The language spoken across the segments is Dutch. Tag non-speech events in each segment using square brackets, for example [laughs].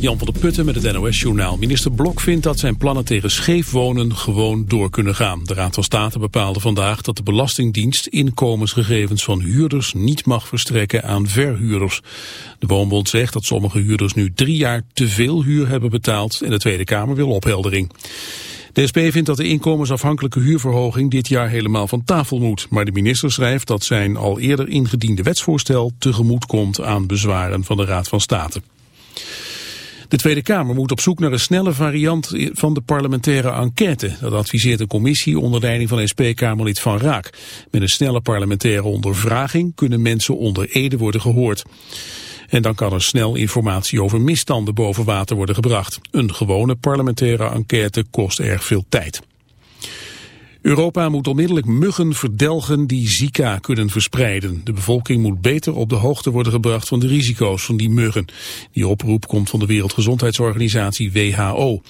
Jan van der Putten met het NOS-journaal. Minister Blok vindt dat zijn plannen tegen scheef wonen gewoon door kunnen gaan. De Raad van State bepaalde vandaag dat de Belastingdienst inkomensgegevens van huurders niet mag verstrekken aan verhuurders. De Woonbond zegt dat sommige huurders nu drie jaar te veel huur hebben betaald en de Tweede Kamer wil opheldering. De SP vindt dat de inkomensafhankelijke huurverhoging dit jaar helemaal van tafel moet. Maar de minister schrijft dat zijn al eerder ingediende wetsvoorstel tegemoet komt aan bezwaren van de Raad van State. De Tweede Kamer moet op zoek naar een snelle variant van de parlementaire enquête. Dat adviseert een commissie onder leiding van SP-Kamerlid Van Raak. Met een snelle parlementaire ondervraging kunnen mensen onder ede worden gehoord. En dan kan er snel informatie over misstanden boven water worden gebracht. Een gewone parlementaire enquête kost erg veel tijd. Europa moet onmiddellijk muggen verdelgen die Zika kunnen verspreiden. De bevolking moet beter op de hoogte worden gebracht van de risico's van die muggen. Die oproep komt van de Wereldgezondheidsorganisatie WHO.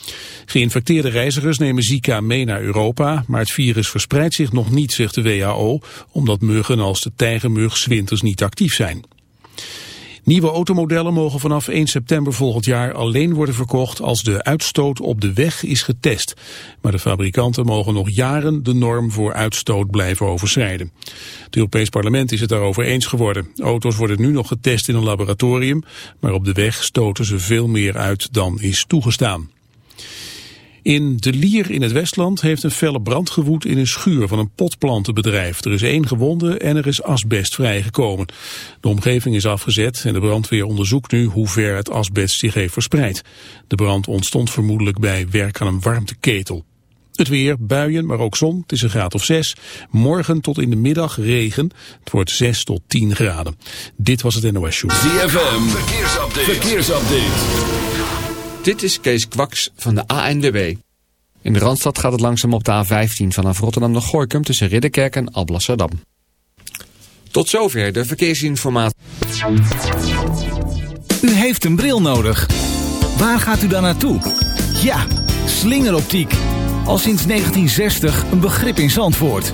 Geïnfecteerde reizigers nemen Zika mee naar Europa, maar het virus verspreidt zich nog niet, zegt de WHO, omdat muggen als de tijgermug zwinters niet actief zijn. Nieuwe automodellen mogen vanaf 1 september volgend jaar alleen worden verkocht als de uitstoot op de weg is getest. Maar de fabrikanten mogen nog jaren de norm voor uitstoot blijven overschrijden. Het Europees Parlement is het daarover eens geworden. Auto's worden nu nog getest in een laboratorium, maar op de weg stoten ze veel meer uit dan is toegestaan. In De Lier in het Westland heeft een felle brand gewoed in een schuur van een potplantenbedrijf. Er is één gewonde en er is asbest vrijgekomen. De omgeving is afgezet en de brandweer onderzoekt nu hoe ver het asbest zich heeft verspreid. De brand ontstond vermoedelijk bij werk aan een warmteketel. Het weer, buien, maar ook zon. Het is een graad of 6. Morgen tot in de middag regen. Het wordt 6 tot 10 graden. Dit was het NOS Show. ZFM, verkeersupdate. verkeersupdate. Dit is Kees Kwaks van de ANWB. In de Randstad gaat het langzaam op de A15 vanaf Rotterdam naar Gooikum tussen Ridderkerk en Alblasserdam. Tot zover de verkeersinformatie. U heeft een bril nodig. Waar gaat u dan naartoe? Ja, slingeroptiek. Al sinds 1960 een begrip in Zandvoort.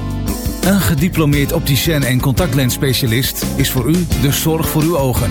Een gediplomeerd opticien en contactlensspecialist is voor u de zorg voor uw ogen.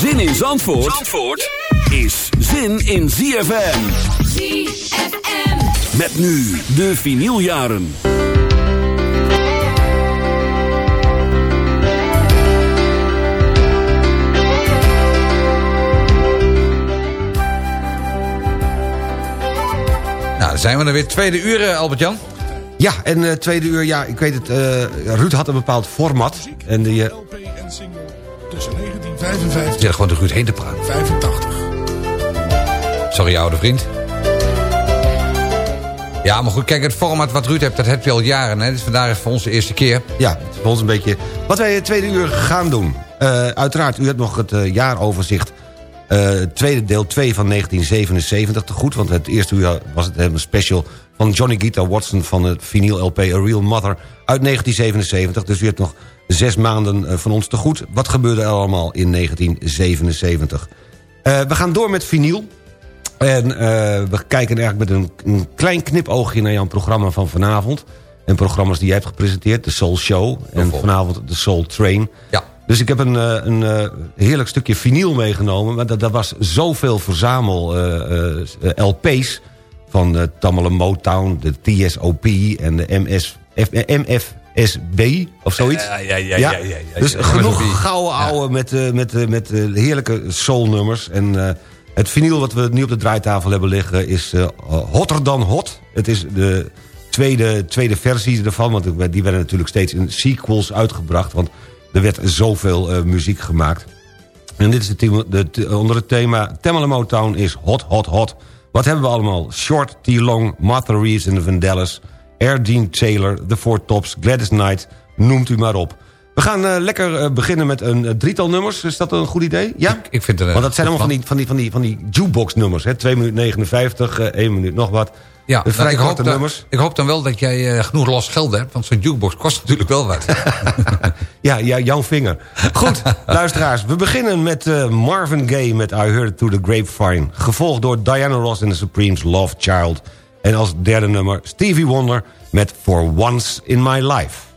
Zin in Zandvoort, Zandvoort is zin in ZFM. ZFM. Met nu de vinyljaren. Nou, dan zijn we er weer. Tweede uur, eh, Albert-Jan. Ja, en uh, tweede uur, ja, ik weet het, uh, Ruud had een bepaald format. En die... Uh, tussen 1955... Ja, gewoon de Ruud heen te praten. 85. Sorry, oude vriend. Ja, maar goed, kijk, het format wat Ruud hebt, dat heb je al jaren. Hè? Dus vandaag is voor ons de eerste keer. Ja, het is voor ons een beetje... Wat wij het tweede uur gaan doen. Uh, uiteraard, u hebt nog het uh, jaaroverzicht eh, tweede deel 2 van 1977 te goed. Want het eerste uur was het een special van Johnny Guitar Watson... van het vinyl LP A Real Mother uit 1977. Dus u hebt nog zes maanden eh, van ons te goed. Wat gebeurde er allemaal in 1977? Uh, we gaan door met vinyl. En uh, we kijken eigenlijk met een, een, klein knipoogje naar jouw programma van vanavond. En programma's die jij hebt gepresenteerd. De Soul Show en vanavond de Soul Train. Ja. Dus ik heb een, een, een heerlijk stukje vinyl meegenomen. Maar dat, dat was zoveel verzamel LP's. Van de Tamale Motown, de TSOP en de MS, F, MF, SB of zoiets. Ja, ja, ja. ja, ja, ja dus genoeg gouden ouwe met, uh, met, met heerlijke soulnummers. En het vinyl wat we nu op de draaitafel hebben liggen is Hotter dan Hot. Het is de tweede, tweede versie ervan, want die werden natuurlijk steeds in sequels uitgebracht. Want er werd zoveel muziek gemaakt. En dit is de, onder het thema Tamale Motown is Hot, Hot, Hot. Wat hebben we allemaal? Short, T-Long, Martha Reeves en de Vandellas... Air Dean Taylor, The Four Tops, Gladys Knight, noemt u maar op. We gaan uh, lekker uh, beginnen met een uh, drietal nummers. Is dat een goed idee? Ja? Ik, ik vind het Want dat zijn allemaal van die, van die, van die, van die jukebox nummers. Hè? 2 minuten 59, 1 minuut nog wat. Ja, dus vrij ik, korte hoop nummers. Dan, ik hoop dan wel dat jij genoeg los geld hebt. Want zo'n jukebox kost [laughs] natuurlijk wel wat. [laughs] ja, ja, jouw vinger. Goed, [laughs] luisteraars. We beginnen met Marvin Gaye met I Heard It Through the Grapevine. Gevolgd door Diana Ross en the Supremes Love Child. En als derde nummer Stevie Wonder met For Once in My Life.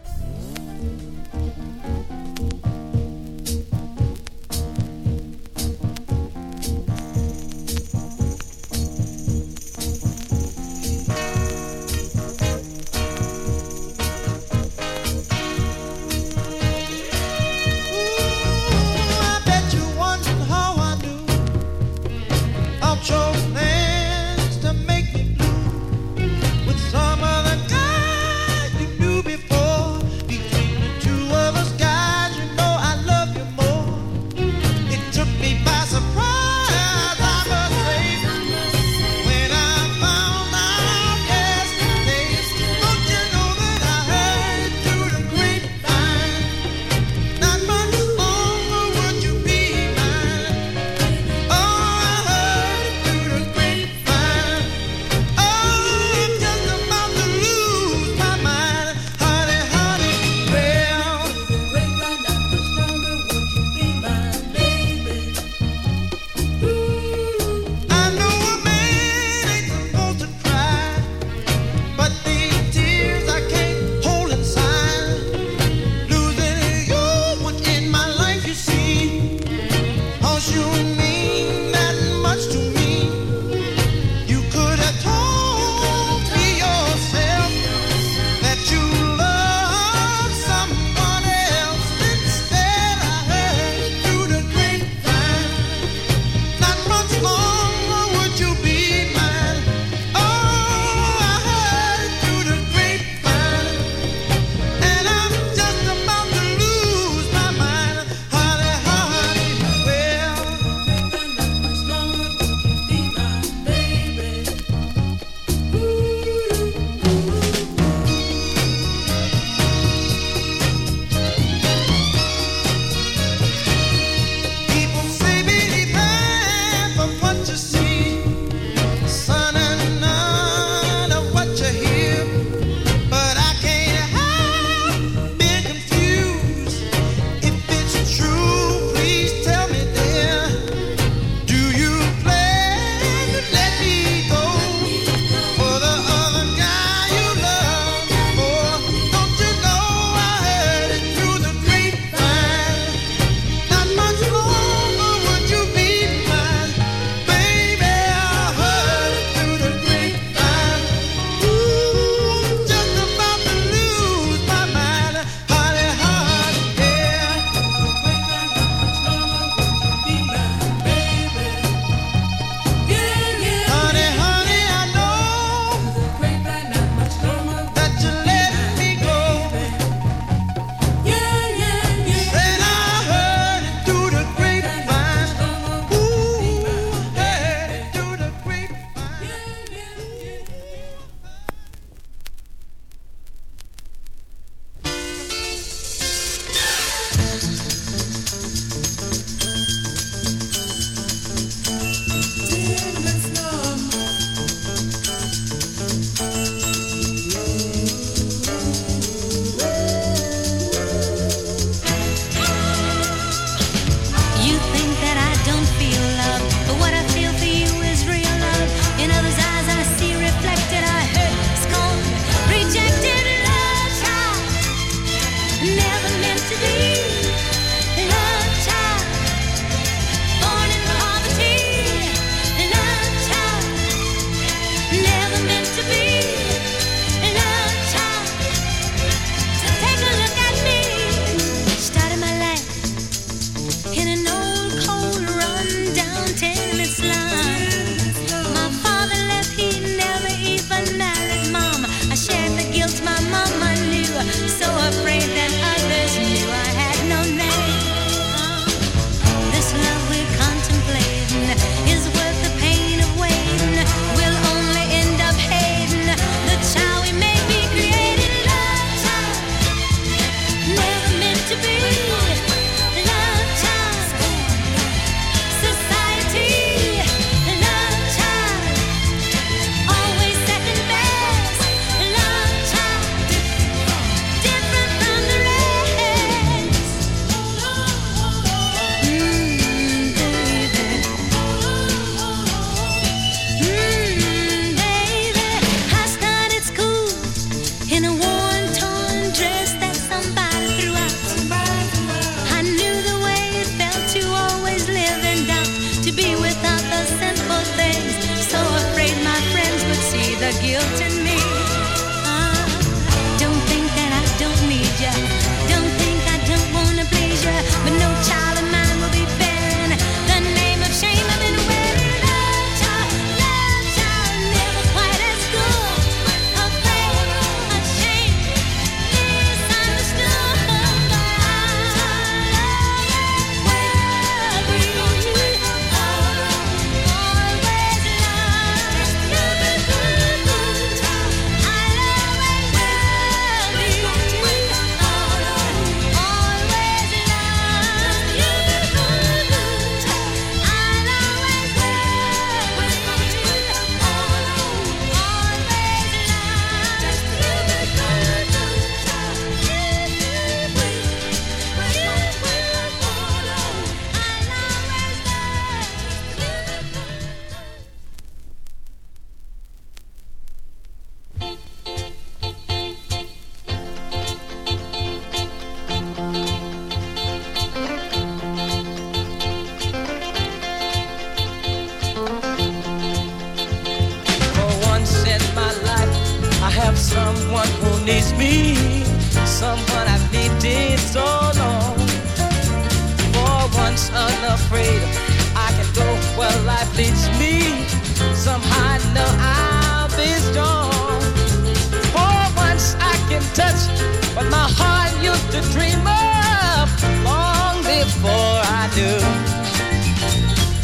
What my heart used to dream of long before I knew.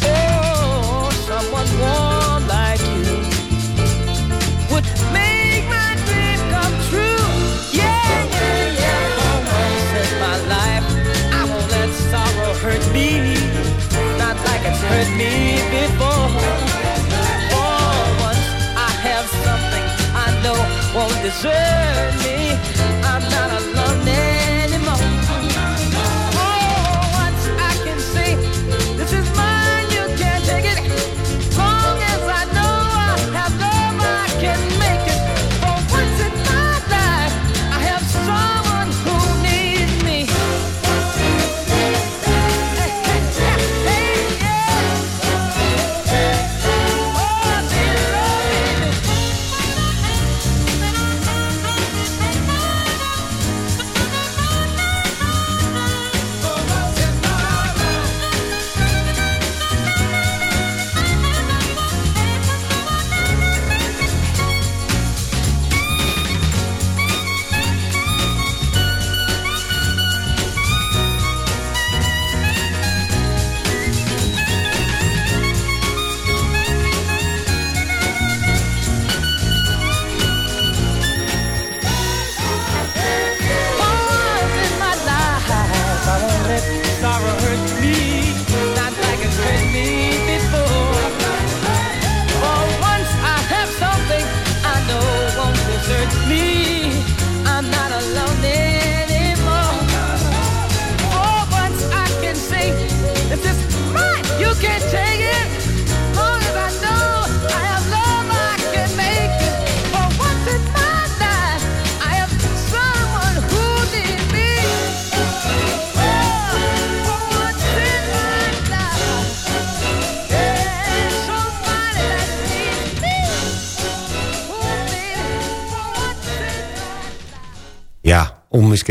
Oh, someone warm like you would make my dream come true. Yeah, yeah, yeah. Once in my life, I won't let sorrow hurt me, not like it's hurt me before. For once I have something I know won't desert me.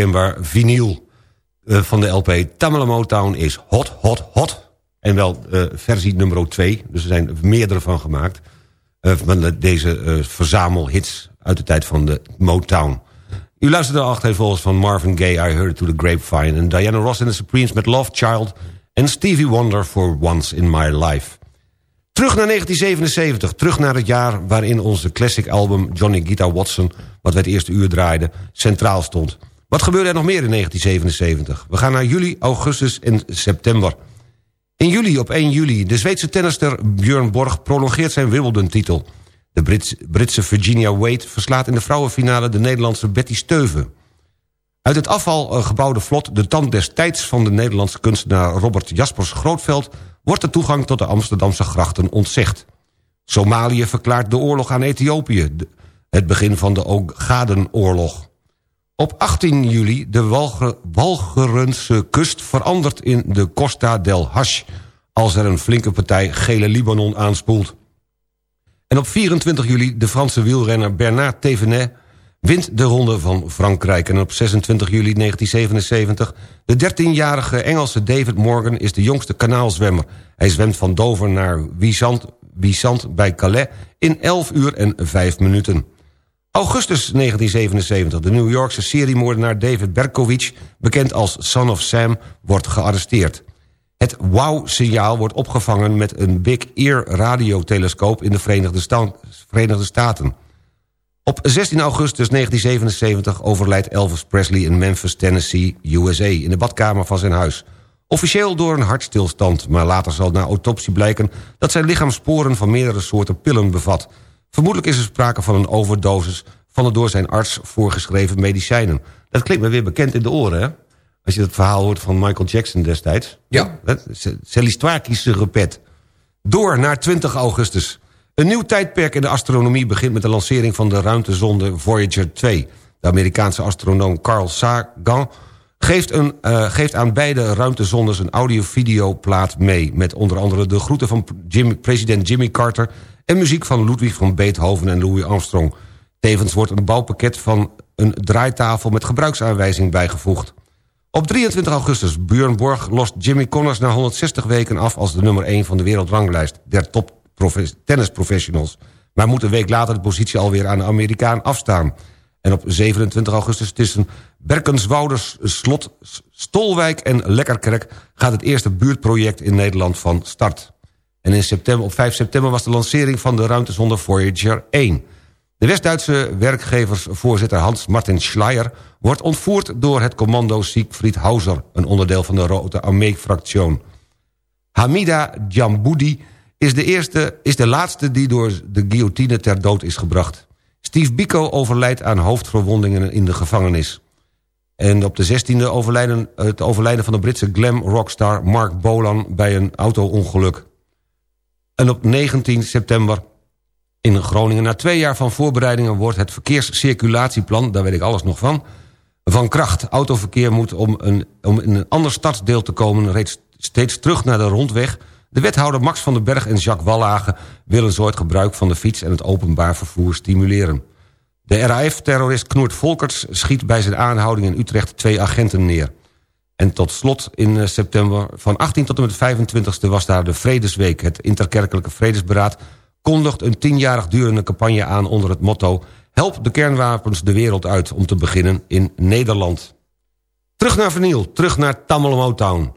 Onmiskenbaar vinyl eh, van de LP Tamala Motown is hot, hot, hot. En wel eh, versie nummer 2, dus er zijn meerdere van gemaakt. eh, van de- deze eh, verzamelhits uit de tijd van de Motown. U luisterde al volgens van Marvin Gaye, I Heard It To The Grapevine... en Diana Ross en The Supremes met Love Child... en Stevie Wonder for Once In My Life. Terug naar 1977, terug naar het jaar waarin onze classic album Johnny Guitar Watson, wat we het eerste uur draaiden, centraal stond. Wat gebeurde er nog meer in 1977? We gaan naar juli, augustus en september. In juli, op 1 juli, de Zweedse tennister Björn Borg prolongeert zijn Wimbledon-titel. De Brits- Britse Virginia Wade verslaat in de vrouwenfinale de Nederlandse Betty Steuven. Uit het afval eh, gebouwde vlot De Tand des Tijds van de Nederlandse kunstenaar Robert Jaspers Grootveld... wordt de toegang tot de Amsterdamse grachten ontzegd. Somalië verklaart de oorlog aan Ethiopië. Het begin van de Ogadenoorlog. Op 18 juli de Walge- Walcherense kust verandert in de Costa del Hash... als er een flinke partij gele Libanon aanspoelt. En op 24 juli de Franse wielrenner Bernard Thévenet wint de Ronde van Frankrijk. En op 26 juli 1977 de 13-jarige Engelse David Morgan is de jongste kanaalzwemmer. Hij zwemt van Dover naar Wissant bij Calais in 11 uur en 5 minuten. Augustus 1977. De New Yorkse seriemoordenaar David Berkowitz... bekend als Son of Sam, wordt gearresteerd. Het WOW-signaal wordt opgevangen met een Big Ear radiotelescoop... in de Verenigde, Verenigde Staten. Op 16 augustus 1977 overlijdt Elvis Presley in Memphis, Tennessee, USA... in de badkamer van zijn huis. Officieel door een hartstilstand, maar later zal na autopsie blijken... dat zijn lichaam sporen van meerdere soorten pillen bevat... Vermoedelijk is er sprake van een overdosis van de door zijn arts voorgeschreven medicijnen. Dat klinkt me weer bekend in de oren, hè? Als je het verhaal hoort van Michael Jackson destijds. Ja. C'est l'histoire qui se répète. Door naar 20 augustus. Een nieuw tijdperk in de astronomie begint met de lancering van de ruimtezonde Voyager 2. De Amerikaanse astronoom Carl Sagan geeft, een, uh, geeft aan beide ruimtezondes een audio-video-plaat mee... met onder andere de groeten van president Jimmy Carter en muziek van Ludwig van Beethoven en Louis Armstrong. Tevens wordt een bouwpakket van een draaitafel met gebruiksaanwijzing bijgevoegd. Op 23 augustus Björn Borg lost Jimmy Connors na 160 weken af... als de nummer 1 van de wereldranglijst der top tennisprofessionals. Maar moet een week later de positie alweer aan de Amerikaan afstaan. En op 27 augustus tussen Berkenswouders, Slot, Stolwijk en Lekkerkerk... gaat het eerste buurtproject in Nederland van start. En in september, op 5 september was de lancering van de ruimtezonde Voyager 1. De West-Duitse werkgeversvoorzitter Hans-Martin Schleier... wordt ontvoerd door het commando Siegfried Hauser... een onderdeel van de Rote Armee-fractie. Hamida Djamboudi is de, eerste, is de laatste die door de guillotine ter dood is gebracht. Steve Biko overlijdt aan hoofdverwondingen in de gevangenis. En op de 16e overlijden, het overlijden van de Britse glam rockstar Mark Bolan bij een auto-ongeluk. En op 19 september in Groningen... na twee jaar van voorbereidingen wordt het verkeerscirculatieplan... daar weet ik alles nog van, van kracht. Autoverkeer moet om, een, om in een ander stadsdeel te komen... reeds steeds terug naar de rondweg. De wethouder Max van den Berg en Jacques Wallage... willen zo het gebruik van de fiets en het openbaar vervoer stimuleren. De RAF-terrorist Knoert Volkerts schiet bij zijn aanhouding in Utrecht... twee agenten neer. En tot slot in eh, september van 18 tot en met 25 e was daar de Vredesweek. Het Interkerkelijke Vredesberaad kondigt een tienjarig durende campagne aan onder het motto... Help de kernwapens de wereld uit om te beginnen in Nederland. Terug naar Verniel, terug naar Tamil Motown.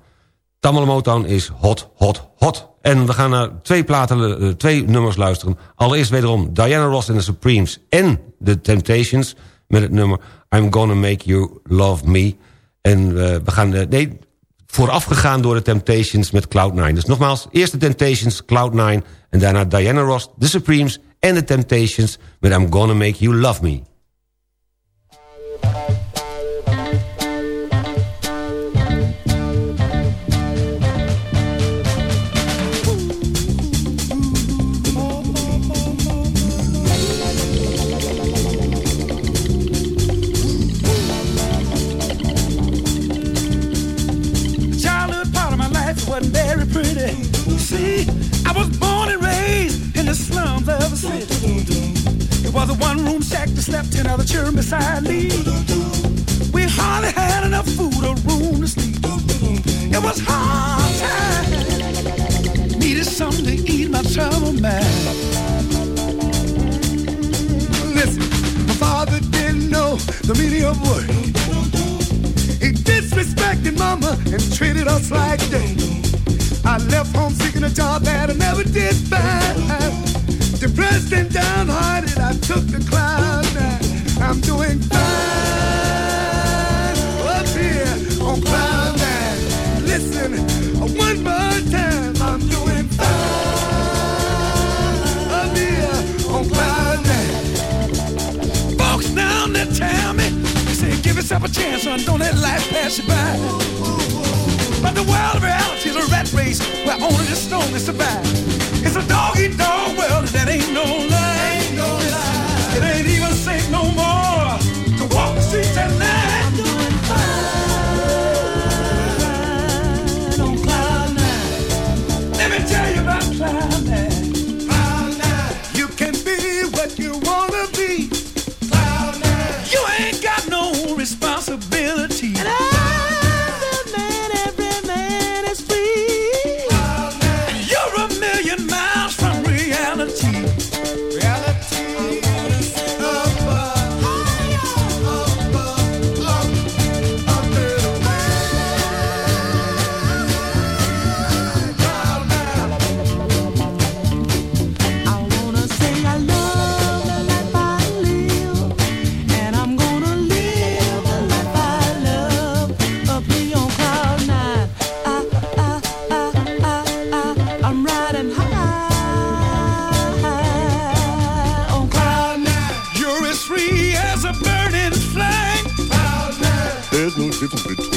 Tamil Motown is hot, hot, hot. En we gaan naar twee, eh, twee nummers luisteren. Allereerst wederom Diana Ross en de Supremes en The Temptations... met het nummer I'm Gonna Make You Love Me... En uh, we gaan, uh, nee, voorafgegaan door de Temptations met Cloud9. Dus nogmaals, eerst de Temptations, Cloud9... en daarna Diana Ross, The Supremes en de Temptations... met I'm Gonna Make You Love Me. Slept in other chair beside me. We hardly had enough food or room to sleep. It was hard time. Needed something to eat my trouble man. Listen, my father didn't know the meaning of work. He disrespected mama and treated us like dirt. I left home seeking a job that I never did find. Depressed and downhearted, took the cloud nine. I'm doing fine up here on cloud nine. Listen, one more time, I'm doing fine up here on cloud nine. Folks down there tell me, they say give yourself a chance, son, don't let life pass you by. But the world of reality is a rat race where only the strongest survive. It's a dog eat dog world, that ain't no découverte.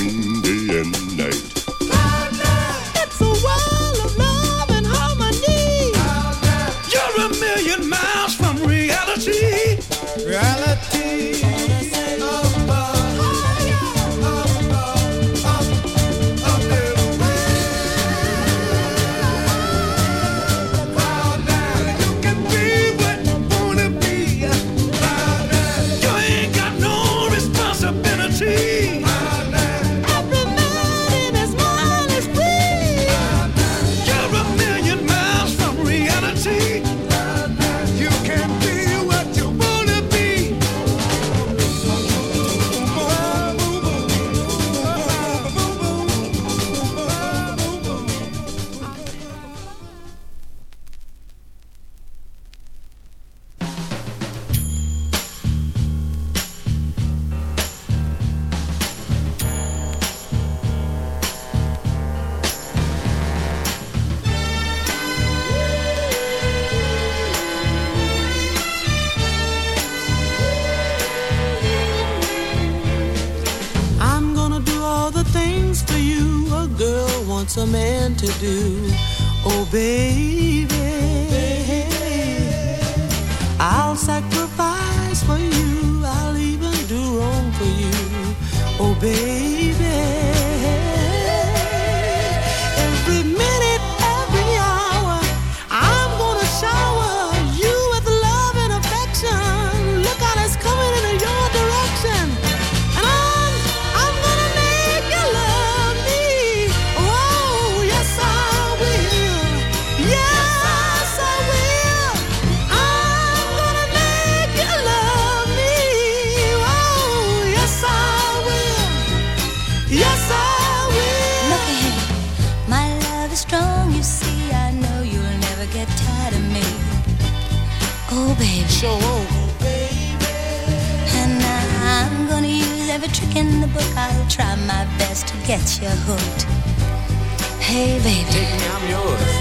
Hey, baby. Take me, I'm yours.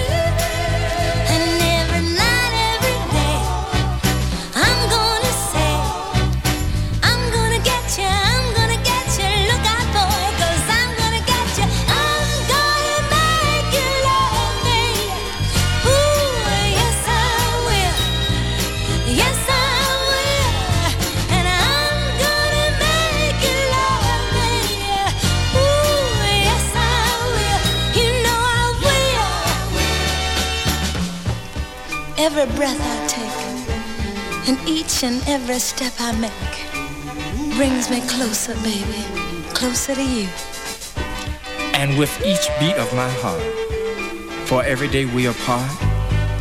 every step I make brings me closer, baby, closer to you. And with each beat of my heart, for every day we apart,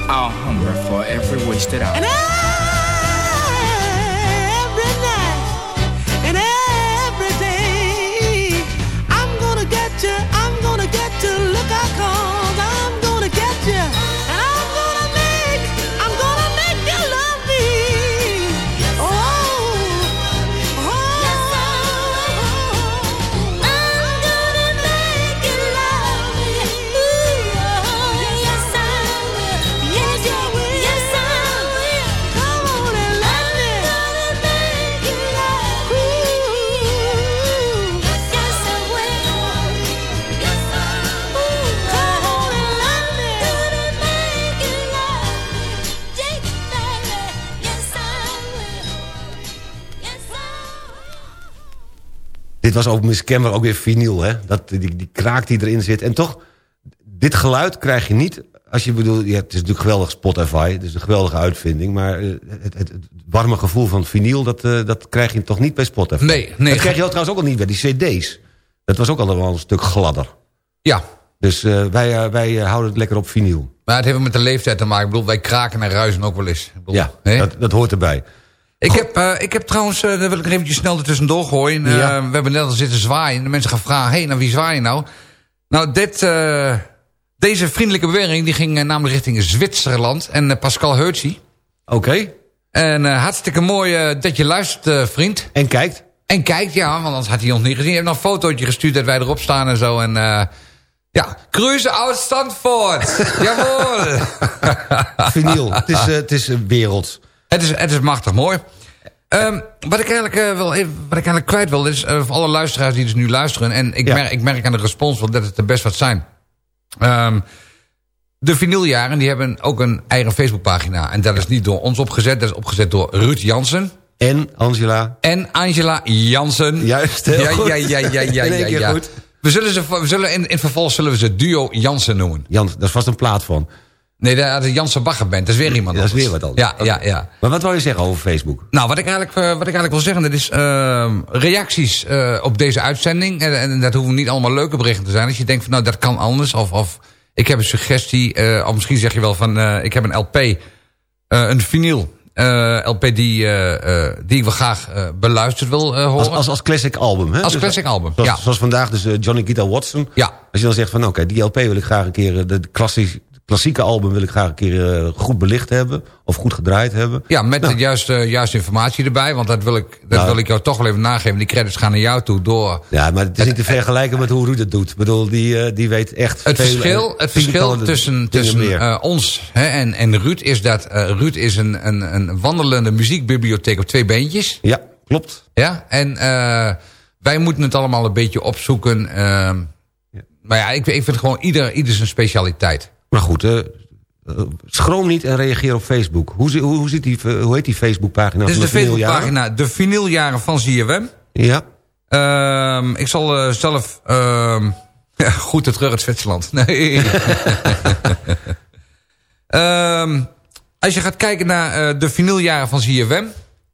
I'll hunger for every wasted hour. dit was ook miskenbaar ook weer vinyl, hè? Dat, die, die kraak die erin zit. En toch, dit geluid krijg je niet... Als je bedoelt, ja, het is natuurlijk geweldig Spotify, het is een geweldige uitvinding... maar eh, het, warme gevoel van vinyl, dat, eh, dat krijg je toch niet bij Spotify? Nee, nee. Dat krijg je trouwens ook al niet bij die cd's. Dat was ook allemaal een stuk gladder. Ja. Dus eh, wij, wij houden het lekker op vinyl. Maar het heeft met de leeftijd te maken. Ik bedoel, wij kraken en ruizen ook wel eens. Bedoel, ja, dat, dat hoort erbij. Ik heb, eh, ik heb trouwens, eh, daar wil ik nog eventjes snel er tussendoor gooien. Eh, Ja. We hebben net al zitten zwaaien. De mensen gaan vragen, hé, hey, nou wie zwaai je nou? Nou, dit, deze vriendelijke beweging die ging namelijk richting Zwitserland. En Pascal Heutzie. Oké. En hartstikke mooi dat je luistert, vriend. En kijkt. En kijkt, ja, want anders had hij ons niet gezien. Hij heeft nog een fotootje gestuurd dat wij erop staan en zo. En ja, cruise uit Stanford. [laughs] Jawohl. Vinyl, het is, het is een wereld. Het is, het is machtig mooi. Ehm, wat, ik eigenlijk, wel even, wat ik eigenlijk kwijt wil, is eh, voor alle luisteraars die dus nu luisteren... en ik, Ja. merk, ik merk aan de respons wel dat het er best wat zijn. Ehm, de vinyljaren die hebben ook een eigen Facebookpagina. En dat is niet door ons opgezet, dat is opgezet door Ruud Jansen. En Angela. En Angela Jansen. Juist, heel ja, goed. ja, ja, ja, ja, ja, goed. We zullen, ze, we zullen in, in vervolg zullen we ze duo Jansen noemen. Jan, daar is vast een plaat van. Nee, dat is Jansen Baggerband. Dat is weer iemand Dat is anders. weer wat anders. Ja, ja, ja. Maar wat wou je zeggen over Facebook? Nou, wat ik eigenlijk, eh, wat ik eigenlijk wil zeggen, dat is ehm, reacties eh, op deze uitzending. En, en dat hoeven niet allemaal leuke berichten te zijn. Als je denkt van, nou, dat kan anders. Of, of ik heb een suggestie. eh, of misschien zeg je wel van, ik heb een LP. een vinyl. LP die, die ik wel graag beluisterd wil horen. Als, als, als classic album, hè? Als Dus, classic album, Zoals, ja. zoals vandaag dus Johnny Guitar Watson. Ja. Als je dan zegt van, oké, die LP wil ik graag een keer... de klassie- klassieke album wil ik graag een keer eh, goed belicht hebben. Of goed gedraaid hebben. Ja, met de juiste, juiste informatie erbij. Want dat wil ik, dat Nou. wil ik jou toch wel even nageven. Die credits gaan naar jou toe door... Ja, maar het is niet te vergelijken met hoe Ruud het doet. Ik bedoel, die, eh, die weet echt Het veel, verschil, het verschil tussen, tussen eh, ons hè, en, en Ruud is dat... Ruud is een, een, een wandelende muziekbibliotheek op twee beentjes. Ja, klopt. Ja, en wij moeten het allemaal een beetje opzoeken. ehm. Maar ja, ik, ik vind gewoon ieder, ieder zijn specialiteit. Maar goed, eh, eh, schroom niet en reageer op Facebook. Hoe, hoe, hoe, zit die, eh, hoe heet die Facebookpagina? Dit is de vinyljaren? Facebookpagina De Vinyljaren van ZFM. Ja. Ehm, ik zal zelf... ja, [laughs] goed terug uit Zwitserland. [laughs] Nee. [laughs] Ehm, als je gaat kijken naar de vinyljaren van ZFM...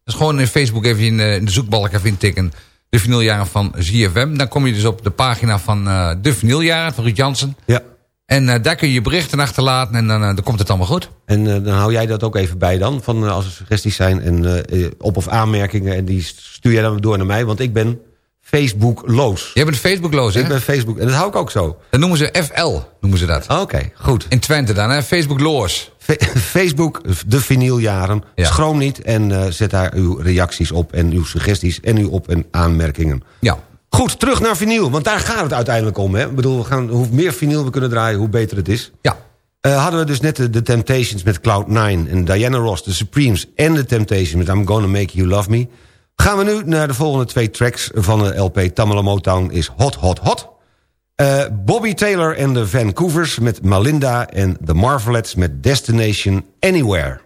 dus gewoon in Facebook even in, in de zoekbalk even intikken... de vinyljaren van ZFM... dan kom je dus op de pagina van de vinyljaren van Ruud Jansen. Ja. En eh, daar kun je je berichten achterlaten en dan, eh, dan komt het allemaal goed. En eh, dan hou jij dat ook even bij dan, van, als er suggesties zijn en op- of aanmerkingen. En die stuur jij dan door naar mij, want ik ben Facebook-loos. Jij bent Facebookloos, hè? Ik ben Facebook, en dat hou ik ook zo. Dat noemen ze FL, noemen ze dat. Oké, goed. In Twente dan, hè? Facebookloos. Facebook, de vinyljaren. Ja. Schroom niet en zet daar uw reacties op en uw suggesties en uw op- en aanmerkingen. Ja. Goed, terug naar vinyl, want daar gaat het uiteindelijk om. Hè? Ik bedoel, we gaan, hoe meer vinyl we kunnen draaien, hoe beter het is. Ja. Eh, hadden we dus net de, de Temptations met Cloud9 en Diana Ross, de Supremes en de Temptations met I'm Gonna Make You Love Me. Gaan we nu naar de volgende twee tracks van de LP Tamala Motown is Hot Hot Hot. Eh, Bobby Taylor en de Vancouvers met Malinda en The Marvelettes met Destination Anywhere.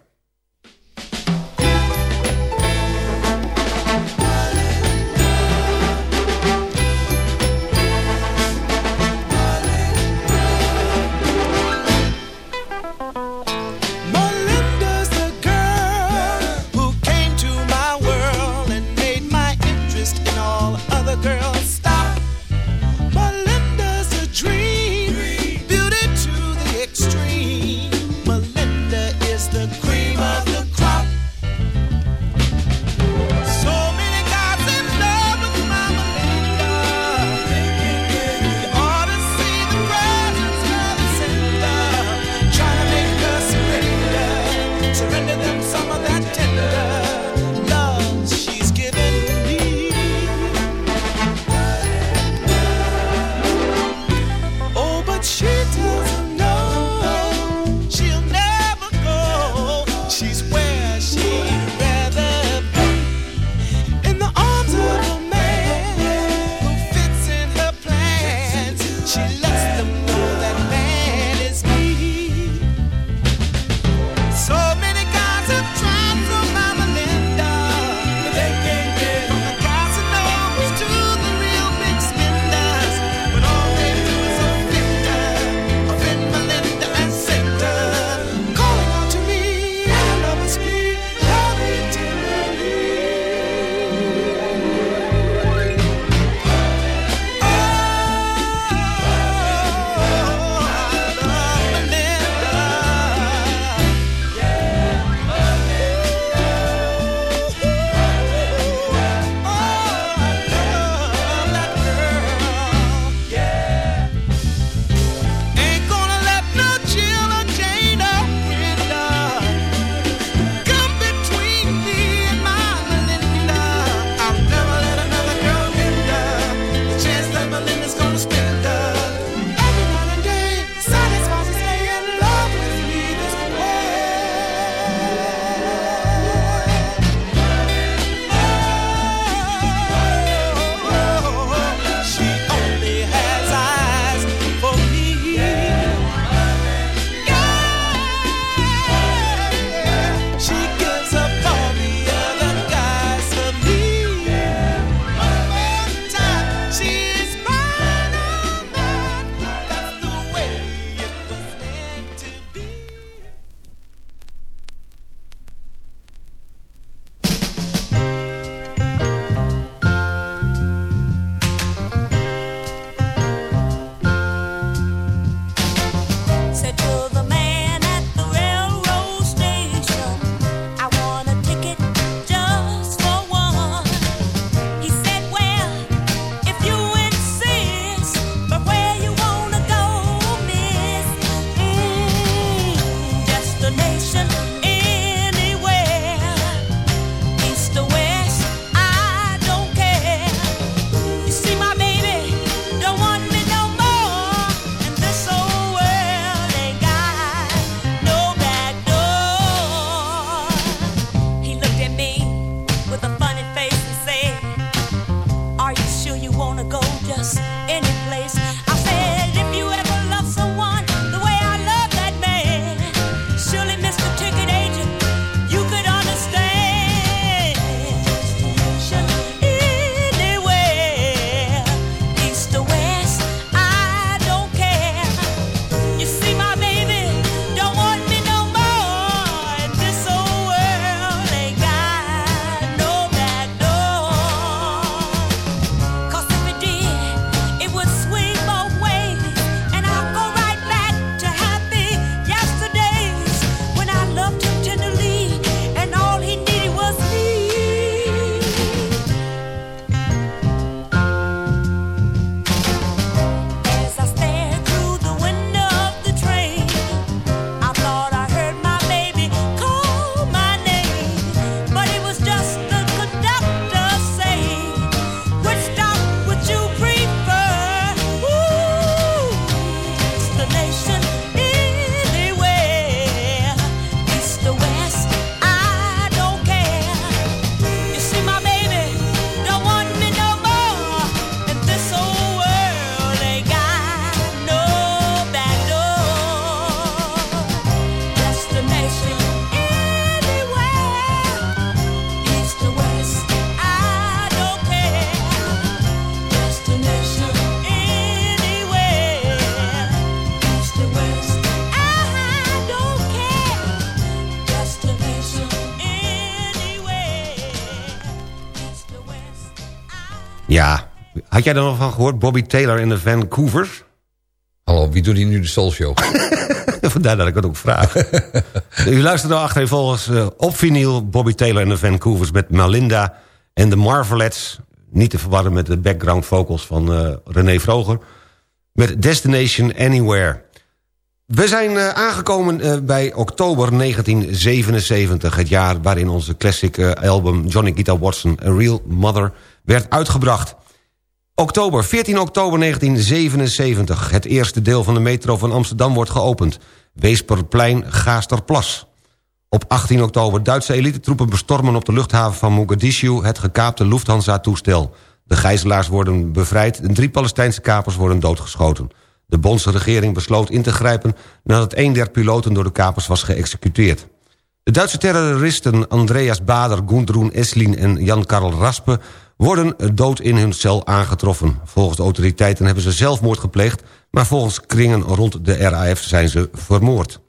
Had jij er nog van gehoord? Bobby Taylor in de Vancouvers? Hallo, wie doet hier nu de Soul Show? [laughs] Vandaar dat ik het ook vraag. U luistert nou achter volgens uh, op vinyl Bobby Taylor en de Vancouvers... met Malinda en de Marvelettes. Niet te verwarren met de background vocals van uh, René Vroger. Met Destination Anywhere. We zijn uh, aangekomen bij oktober 1977. Het jaar waarin onze classic album Johnny Guitar Watson... A Real Mother werd uitgebracht. Oktober, 14 oktober 1977. Het eerste deel van de metro van Amsterdam wordt geopend. Weesperplein, Gaasterplas. Op 18 oktober Duitse elitetroepen bestormen op de luchthaven van Mogadishu... het gekaapte Lufthansa-toestel. De gijzelaars worden bevrijd en drie Palestijnse kapers worden doodgeschoten. De Bondse regering besloot in te grijpen... nadat een der piloten door de kapers was geëxecuteerd. De Duitse terroristen Andreas Bader, Gundrun Eslin en Jan-Karl Raspe... worden dood in hun cel aangetroffen. Volgens de autoriteiten hebben ze zelfmoord gepleegd... maar volgens kringen rond de RAF zijn ze vermoord.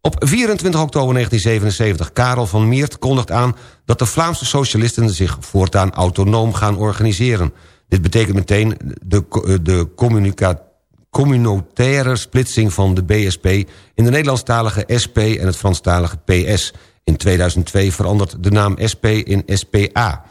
Op 24 oktober 1977, Karel van Miert kondigt aan... dat de Vlaamse socialisten zich voortaan autonoom gaan organiseren. Dit betekent meteen de, de communicatie communautaire splitsing van de BSP... in de Nederlandstalige SP en het Franstalige PS. In 2002 verandert de naam SP in SPA.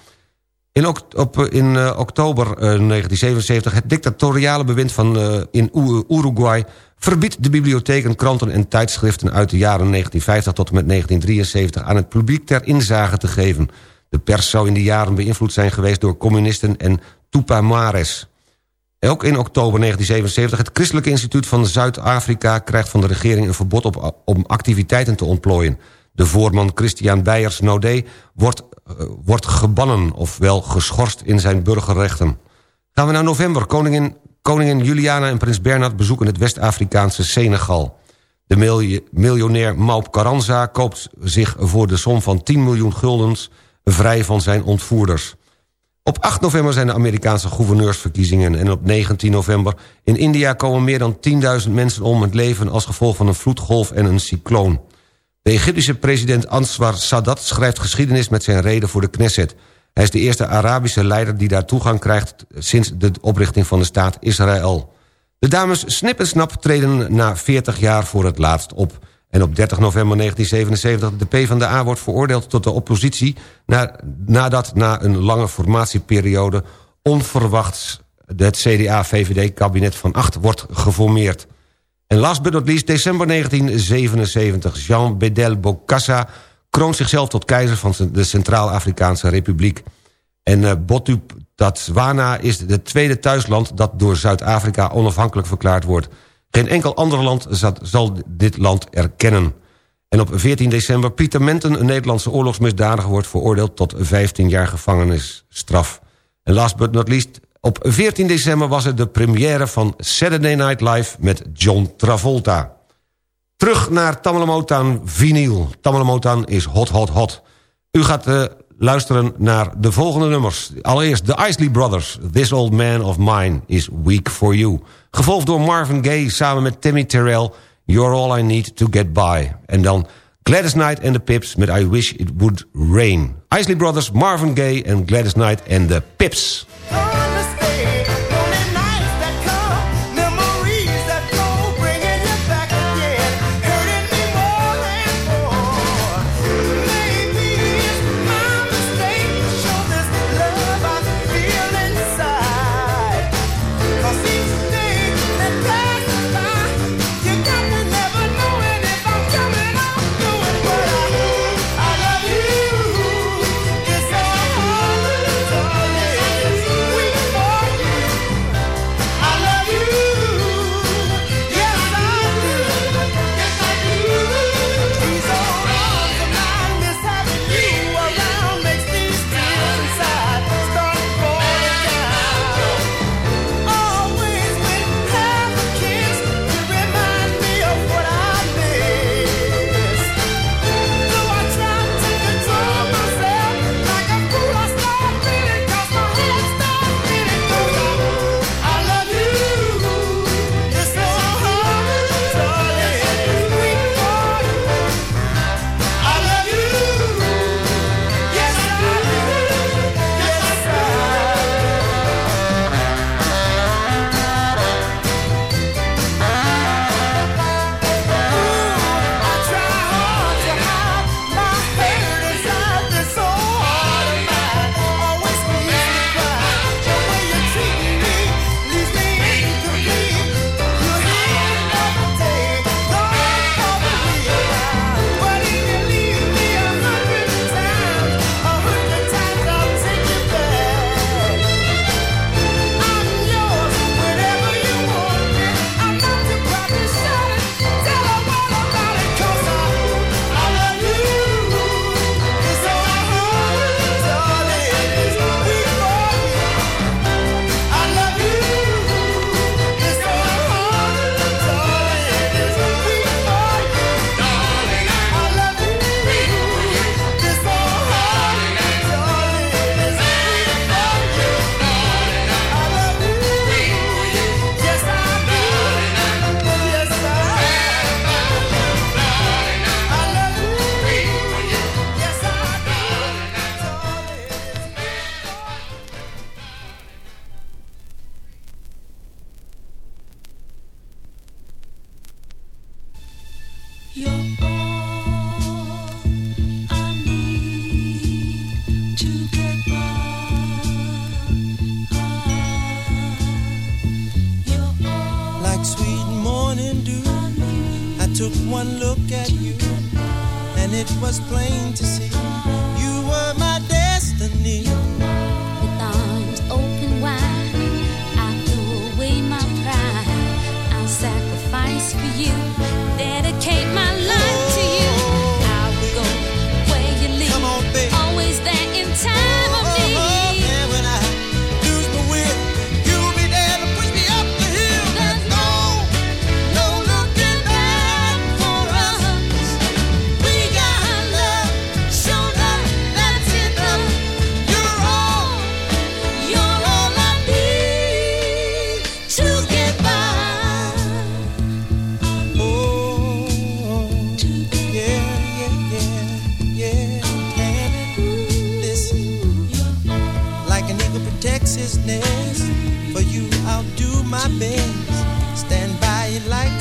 In, op, in uh, oktober uh, 1977 het dictatoriale bewind van in Uruguay... verbiedt de bibliotheken, kranten en tijdschriften uit de jaren 1950 tot en met 1973... aan het publiek ter inzage te geven. De pers zou in die jaren beïnvloed zijn geweest door communisten en Tupamares... Ook in oktober 1977 het Christelijke Instituut van Zuid-Afrika... krijgt van de regering een verbod op, om activiteiten te ontplooien. De voorman Christian Beijers Naudet wordt, wordt gebannen... ofwel geschorst in zijn burgerrechten. Gaan we naar november. Koningin, koningin Juliana en prins Bernhard bezoeken het West-Afrikaanse Senegal. De miljonair Maup Karanza koopt zich voor de som van 10 miljoen guldens... vrij van zijn ontvoerders. Op 8 november zijn de Amerikaanse gouverneursverkiezingen... en op 19 november in India komen meer dan 10.000 mensen om het leven... als gevolg van een vloedgolf en een cycloon. De Egyptische president Anwar Sadat schrijft geschiedenis met zijn reden voor de Knesset. Hij is de eerste Arabische leider die daar toegang krijgt... sinds de oprichting van de staat Israël. De dames Snip en Snap treden na 40 jaar voor het laatst op... En op 30 november 1977 de PvdA wordt veroordeeld tot de oppositie... nadat na een lange formatieperiode onverwachts... het CDA-VVD-kabinet van acht wordt geformeerd. En last but not least, december 1977. Jean Bedel Bokassa kroont zichzelf tot keizer van de Centraal-Afrikaanse Republiek. En uh, Botu Tatswana is het tweede thuisland dat door Zuid-Afrika onafhankelijk verklaard wordt... Geen enkel ander land zal dit land erkennen. En op 14 december Pieter Menten, een Nederlandse oorlogsmisdadiger... wordt veroordeeld tot 15 jaar gevangenisstraf. En last but not least, op 14 december was het de première van Saturday Night Live... met John Travolta. Terug naar Tamalamotown vinyl. Tamalamotown is hot, hot, hot. U gaat uh, luisteren naar de volgende nummers. Allereerst The Isley Brothers. This Old Man of Mine is Weak for You... Gevolgd door Marvin Gaye samen met Timmy Terrell... You're All I Need to Get By. En dan Gladys Knight and the Pips met I Wish It Would Rain. Isley Brothers, Marvin Gaye en Gladys Knight and the Pips.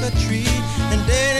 a tree and then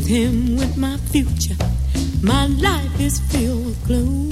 With him with my future. My life is filled with gloom.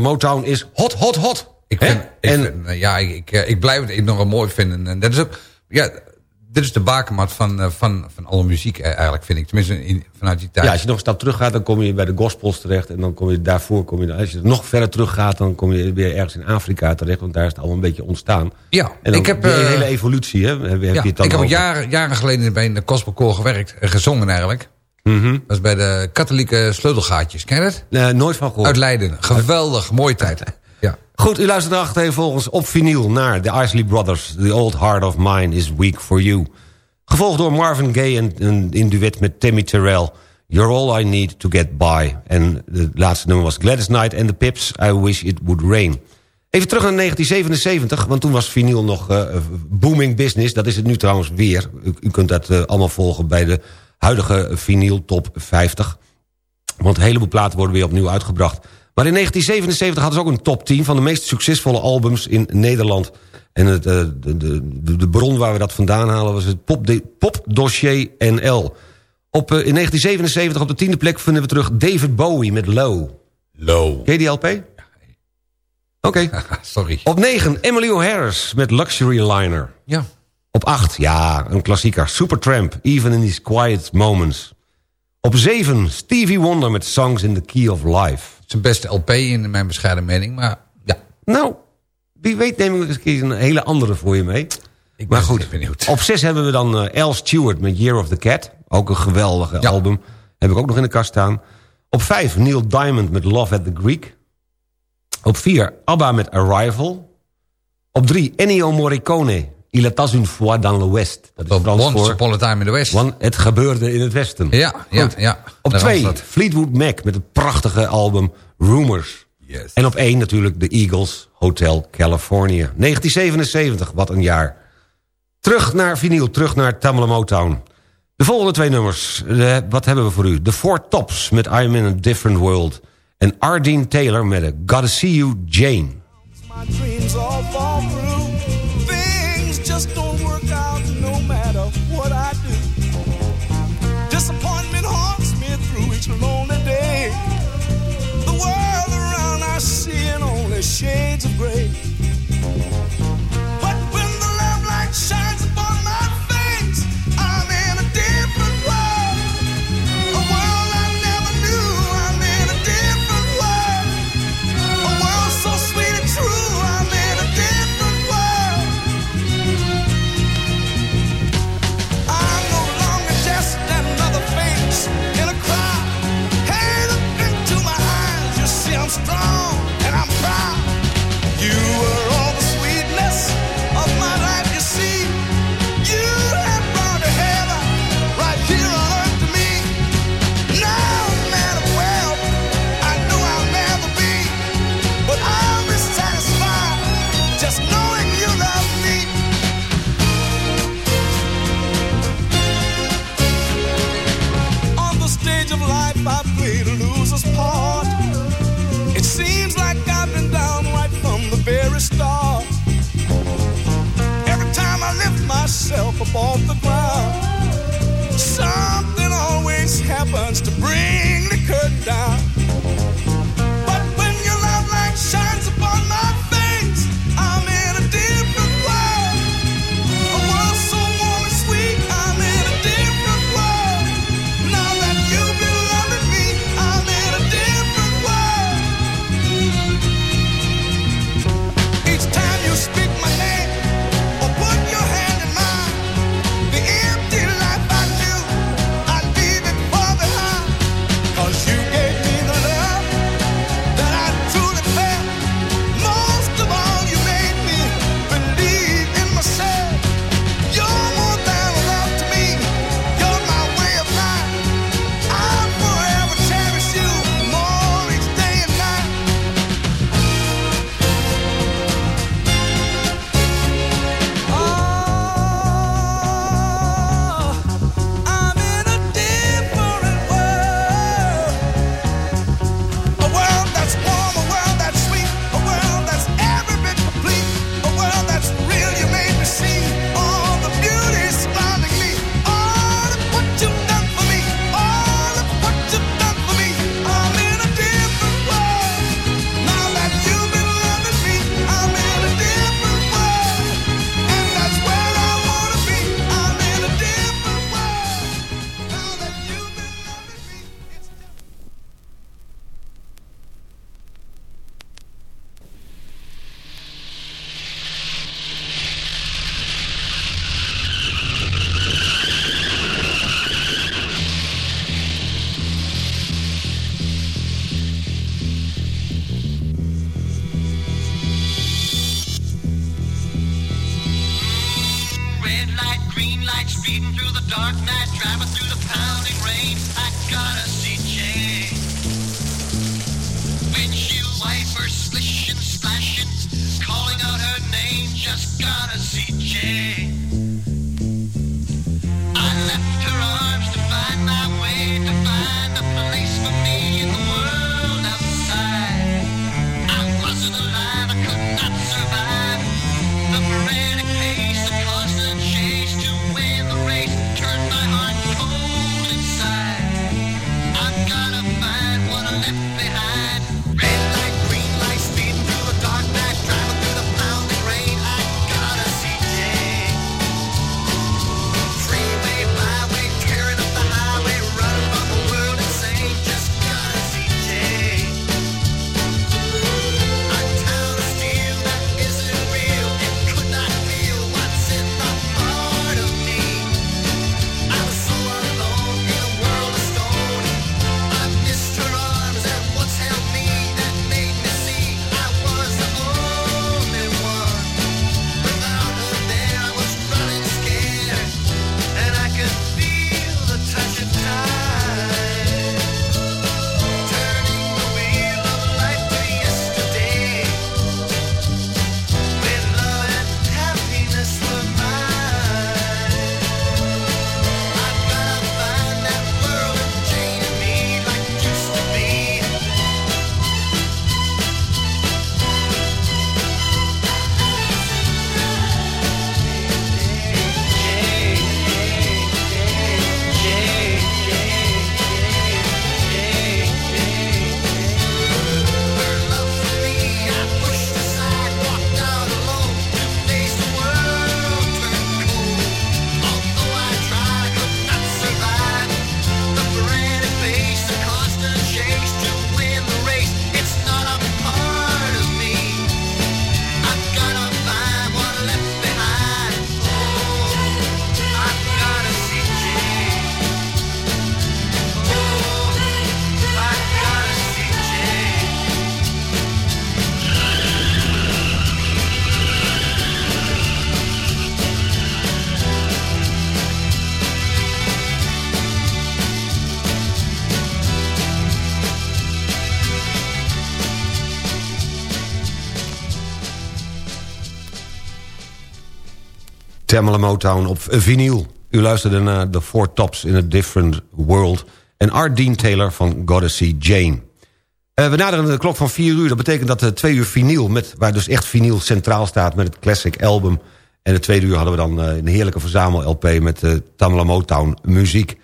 Motown is hot, hot, hot. Ik vind, ik en vind, ja, ik, ik, eh, blijf het enorm mooi vinden. En dat is ook, ja, dit is de bakermat van, eh, van, van alle muziek eh, eigenlijk, vind ik. Tenminste, in, vanuit die tijd. ja, als je nog een stap terug gaat, dan kom je bij de gospels terecht. En dan kom je daarvoor, kom je, als je nog verder terug gaat, dan kom je weer ergens in Afrika terecht. Want daar is het allemaal een beetje ontstaan. Ja, en dan ik heb, eh, hele evolutie, hè? Heb, heb Ja, je het dan ik heb jaren, jaren geleden bij een gospelkoor gewerkt, gezongen eigenlijk. Mhm. Dat was bij de katholieke sleutelgaatjes. Ken je dat? Nee, nooit van gehoord. Uit Leiden. Geweldig, mooie tijd. [laughs] Ja. Goed, u luistert achter volgens op vinyl naar The Isley Brothers. The Old Heart of Mine is Weak for You. Gevolgd door Marvin Gaye en, en in duet met Timmy Terrell. You're All I Need to Get By. En de laatste nummer was Gladys Knight and the Pips. I Wish It Would Rain. Even terug naar 1977, want toen was vinyl nog eh, booming business. Dat is het nu trouwens weer. U, u kunt dat eh, allemaal volgen bij de huidige vinyl top 50. Want een heleboel platen worden weer opnieuw uitgebracht. Maar in 1977 hadden ze ook een top 10 van de meest succesvolle albums in Nederland. En het, eh, de, de, de bron waar we dat vandaan halen was het Pop, Pop Dossier NL. Op, eh, in 1977 op de tiende plek vinden we terug David Bowie met Low. Low. Ken je die LP? Oké. [laughs] Sorry. Op 9 Emily Harris met Luxury Liner. Ja. Op 8, ja, een klassieker. Supertramp, Even in These Quiet Moments. Op 7 Stevie Wonder met Songs in the Key of Life. Zijn beste LP in mijn bescheiden mening, maar ja. Nou, wie weet neem ik eens een keer een hele andere voor je mee. Ik maar ben goed, zeer benieuwd. op 6 hebben we dan eh Al Stewart met Year of the Cat. Ook een geweldige album. Heb ik ook nog in de kast staan. Op 5 Neil Diamond met Love at the Greek. Op 4 ABBA met Arrival. Op 3 Ennio Morricone. Il était une fois dans l'Ouest. Dat is Frans Once voor... Upon a Time in the West. Want het gebeurde in het Westen. Ja, ja, Goed. ja. Op Daar 2 was dat. Fleetwood Mac met het prachtige album Rumors. Yes. En op 1 natuurlijk de Eagles Hotel California. 1977, wat een jaar. Terug naar vinyl, terug naar Tamla Motown. De volgende twee nummers, eh, wat hebben we voor u? The Four Tops met I'm in a Different World. En Ardeen Taylor met a Gotta See You Jane. just the and I'm proud. You were myself above the ground, something always happens to bring the curtain down. Tamala Motown op vinyl. U luisterde naar The Four Tops in a Different World... en Art Dean Taylor van See Jane. Eh, we naderen de klok van 4 uur. Dat betekent dat de twee uur vinyl... Met, waar dus echt vinyl centraal staat met het classic album... en de tweede uur hadden we dan eh, een heerlijke verzamel-LP... met uh, Tamala Motown muziek.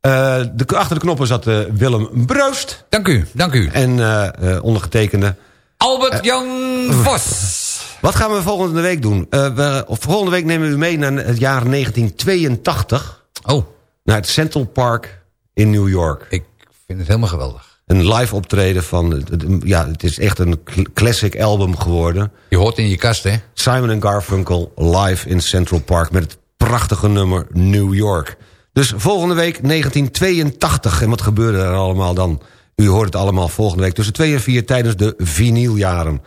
Eh, de, achter de knoppen zat eh, Willem Breust. Dank u, dank u. En eh, eh, ondergetekende... Albert Jan Vos. Wat gaan we volgende week doen? Eh, we, volgende week nemen we u mee naar het jaar 1982. Oh. Naar het Central Park in New York. Ik vind het helemaal geweldig. Een live optreden van... Ja, het is echt een cl- classic album geworden. Je hoort in je kast, hè? Simon Garfunkel live in Central Park... met het prachtige nummer New York. Dus volgende week 1982. En wat gebeurde er allemaal dan? U hoort het allemaal volgende week tussen 2 en 4 tijdens de vinyljaren.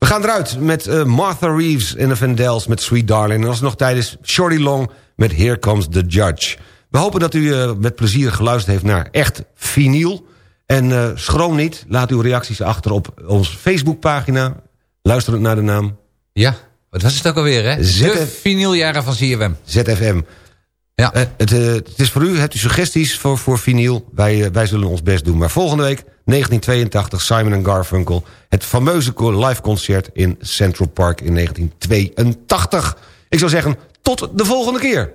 We gaan eruit met eh, Martha Reeves en de Vandals met Sweet Darling. En alsnog tijdens Shorty Long met Here Comes the Judge. We hopen dat u eh, met plezier geluisterd heeft naar echt vinyl. En eh, schroom niet, laat uw reacties achter op onze Facebookpagina. Luisterend naar de naam Ja, wat was het ook alweer, hè? ZF De vinyljaren van CFM. ZFM. Ja. Eh, het, eh, het is voor u, hebt u suggesties voor, voor vinyl? Wij, eh, wij zullen ons best doen. Maar volgende week, 1982, Simon Garfunkel. Het fameuze live concert in Central Park in 1982. Ik zou zeggen, tot de volgende keer.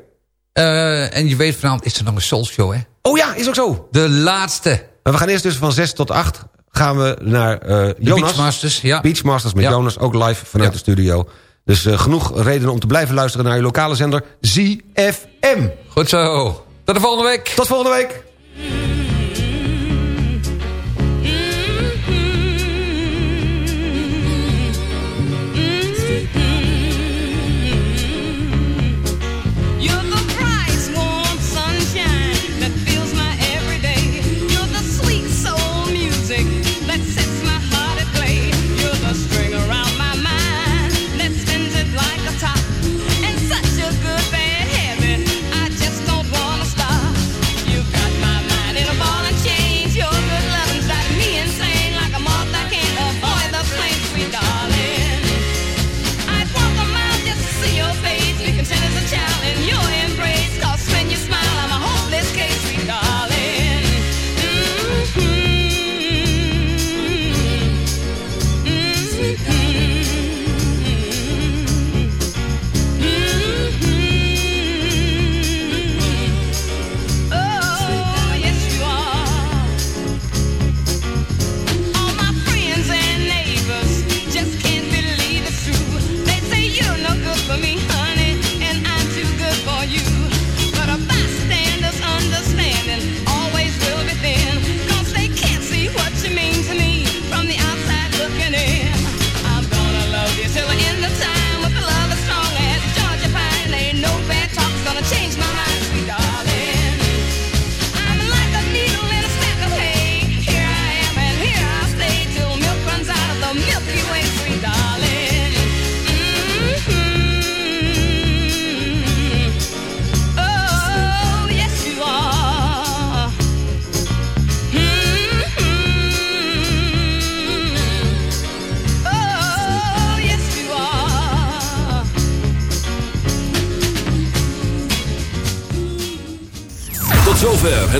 En je weet vanavond is er nog een soul show, hè? Oh ja, is ook zo. De laatste. Maar we gaan eerst dus van 6 tot 8 gaan we naar Jonas. Beachmasters, ja. Beachmasters met Ja. Jonas, ook live vanuit de studio. Dus eh, genoeg redenen om te blijven luisteren naar uw lokale zender ZFM. Goed zo. Tot de volgende week. Tot volgende week.